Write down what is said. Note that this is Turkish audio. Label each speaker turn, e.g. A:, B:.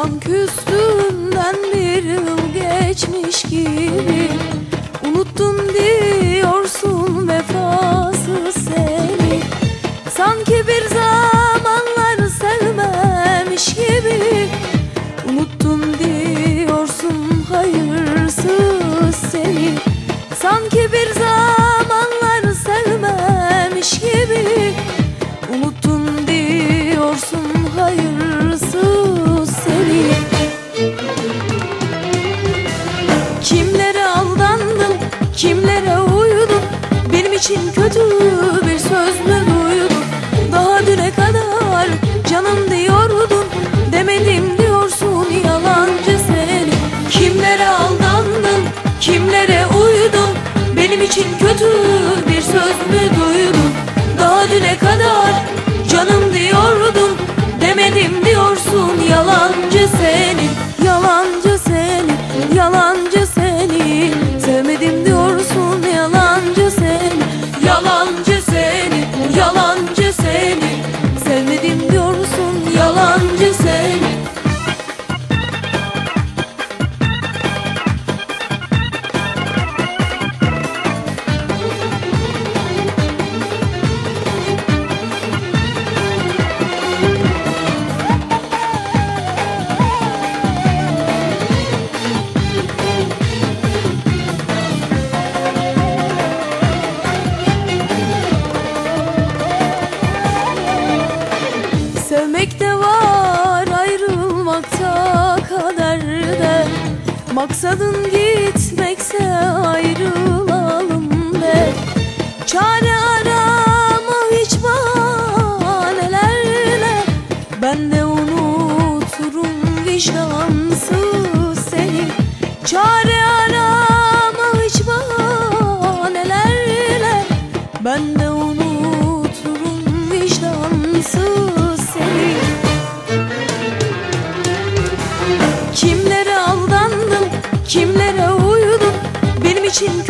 A: Tam küstüğümden bir yıl geçmiş gibi. Unuttum diyorsun vefasız seni. Sanki bir zamanlar sevmemiş gibi. Unuttum diyorsun hayırsız seni. Sanki bir zaman Kimlere aldandın, kimlere uydun Benim için kötü bir söz mü duydun Daha düne kadar canım diyordun Demedim diyorsun yalancı seni Kimlere aldandın, kimlere uydun Benim için Sevmek de var ayrılmakta kaderde. Maksadın gitmekse ayrılalım be Çare arama hiç bahanelerle. Ben de unuturum vicdansız seni. Çare arama hiç bahanelerle. Ben de Benim